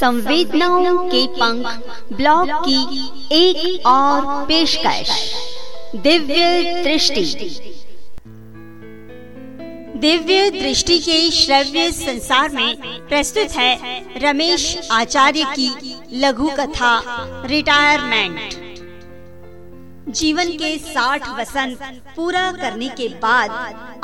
संवेदनाओं के पंख ब्लॉग की एक और पेशकश। दिव्य दृष्टि। दिव्य दृष्टि के श्रव्य संसार में प्रस्तुत है रमेश आचार्य की लघु कथा, रिटायरमेंट। जीवन के 60 वसंत पूरा करने के बाद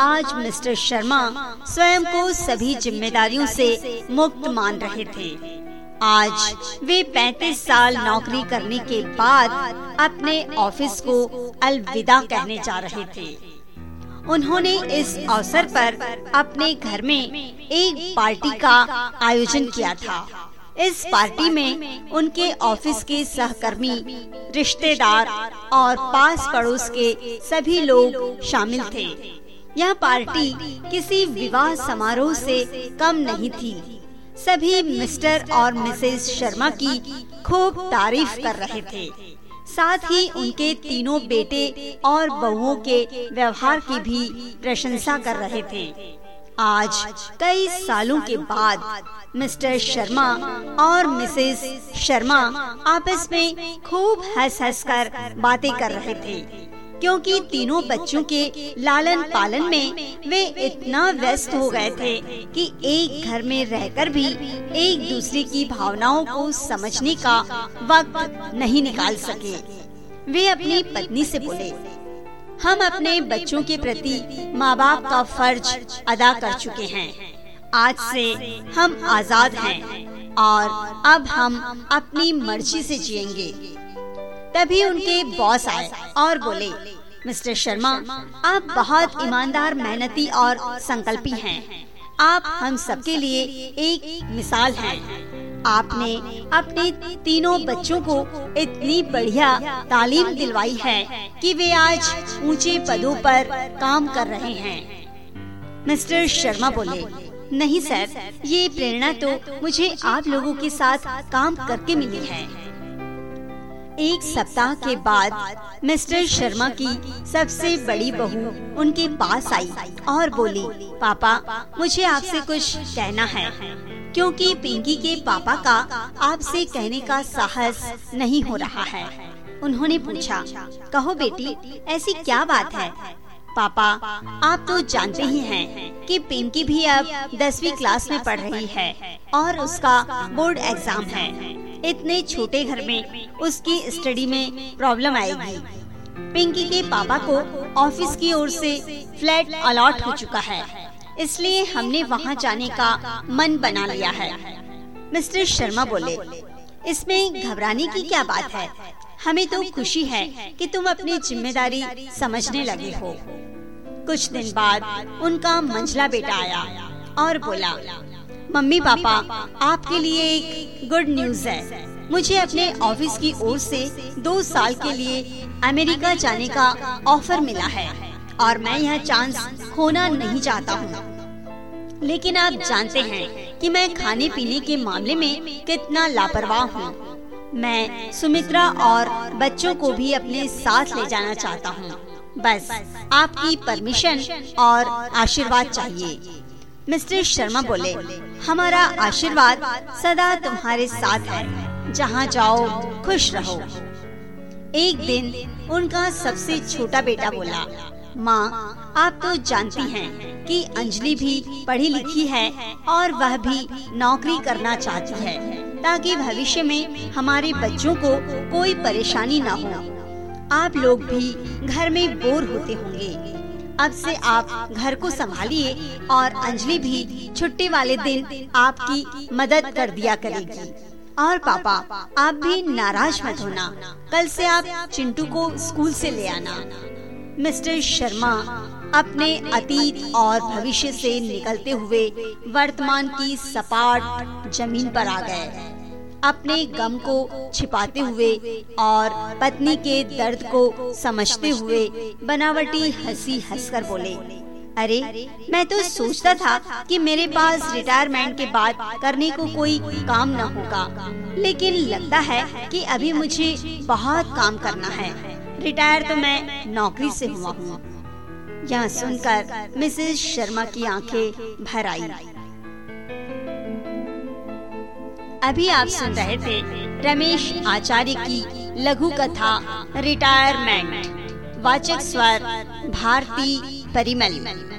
आज मिस्टर शर्मा स्वयं को सभी जिम्मेदारियों से मुक्त मान रहे थे। आज वे 35 साल नौकरी करने के बाद अपने ऑफ़िस को अलविदा कहने जा रहे थे। उन्होंने इस अवसर पर अपने घर में एक पार्टी का आयोजन किया था। इस पार्टी में उनके ऑफ़िस के सहकर्मी, रिश्तेदार और पास पड़ोस के सभी लोग शामिल थे। यह पार्टी किसी विवाह समारोह से कम नहीं थी। सभी मिस्टर और मिसेस शर्मा की खूब तारीफ़ कर रहे थे। साथ ही उनके तीनों बेटे और बहुओं के व्यवहार की भी प्रशंसा कर रहे थे। आज, कई सालों के बाद, मिस्टर शर्मा और मिसेस शर्मा आपस में खूब हंस हंस कर बातें कर रहे थे। क्योंकि तीनों बच्चों के लालन पालन में वे इतना व्यस्त हो गए थे कि एक घर में रहकर भी एक दूसरे की भावनाओं को समझने का वक्त नहीं निकाल सके। वे अपनी पत्नी से बोले, हम अपने बच्चों के प्रति माँ बाप का फ़र्ज़ अदा कर चुके हैं। आज से हम आज़ाद हैं और अब हम अपनी मर्ज़ी से जिएँगे। तभी उनके बॉस आए और बोले, मिस्टर शर्मा, आप बहुत ईमानदार, मेहनती और संकल्पी हैं। आप हम सबके लिए एक मिसाल हैं। आपने अपने तीनों बच्चों को इतनी बढ़िया तालीम दिलवाई है कि वे आज ऊँचे पदों पर काम कर रहे हैं। मिस्टर शर्मा बोले, नहीं सर, ये प्रेरणा तो मुझे आप लोगों के साथ काम करके मिली है। एक सप्ताह के बाद मिस्टर शर्मा की सबसे बड़ी बहू उनके पास आई और बोली, पापा, मुझे आपसे कुछ कहना है। क्योंकि पिंकी के पापा का आपसे कहने का साहस नहीं हो रहा है। उन्होंने पूछा, कहो बेटी, ऐसी क्या बात है? पापा, आप तो जानते ही हैं कि पिंकी भी अब दसवीं क्लास में पढ़ रही है और उसका बोर्ड एग्ज़ाम है। इतने छोटे घर में उसकी स्टडी में प्रॉब्लम आएगी। पिंकी के पापा को ऑफ़िस की ओर से फ्लैट अलॉट हो चुका है। इसलिए हमने वहाँ जाने का मन बना लिया है। मिस्टर शर्मा बोले, इसमें घबराने की क्या बात है? हमें तो खुशी है कि तुम अपनी ज़िम्मेदारी समझने लगे हो। कुछ दिन बाद उनका मंझला बेटा आया और बोला मम्मी पापा, आपके लिए एक गुड न्यूज़ है। मुझे अपने ऑफ़िस की ओर से दो साल के लिए अमेरिका जाने का ऑफ़र मिला है और मैं यह चांस खोना नहीं चाहता हूँ। लेकिन आप जानते हैं कि मैं खाने पीने के मामले में कितना लापरवाह हूँ। मैं सुमित्रा और बच्चों को भी अपने साथ ले जाना चाहता हूँ। बस, आपकी परमिशन और आशीर्वाद चाहिए। मिस्टर शर्मा बोले, हमारा आशीर्वाद सदा तुम्हारे साथ है। जहाँ जाओ, खुश रहो। एक दिन उनका सबसे छोटा बेटा बोला, माँ, आप तो जानती हैं कि अंजलि भी पढ़ी लिखी है और वह भी नौकरी करना चाहती है, ताकि भविष्य में हमारे बच्चों को कोई परेशानी न हो। आप लोग भी घर में बोर होते होंगे। अब से आप घर को संभालिए और अंजलि भी छुट्टी वाले दिन आपकी मदद कर दिया करेगी। और पापा, आप भी नाराज़ मत होना। कल से आप चिंटू को स्कूल से ले आना। मिस्टर शर्मा अपने अतीत और भविष्य से निकलते हुए वर्तमान की सपाट ज़मीन पर आ गए। अपने गम को छिपाते हुए और पत्नी के दर्द को समझते हुए बनावटी हँसी हंसकर बोले, अरे, मैं तो सोचता था कि मेरे पास रिटायरमेंट के बाद करने को कोई काम न होगा, लेकिन लगता है कि अभी मुझे बहुत काम करना है। रिटायर तो मैं नौकरी से हुआ हूँ। यह सुनकर मिसेस शर्मा की आँखें भर आई। अभी आप सुन रहे थे रमेश आचार्य की लघु कथा, रिटायरमेंट। वाचक स्वर, भारती परिमल।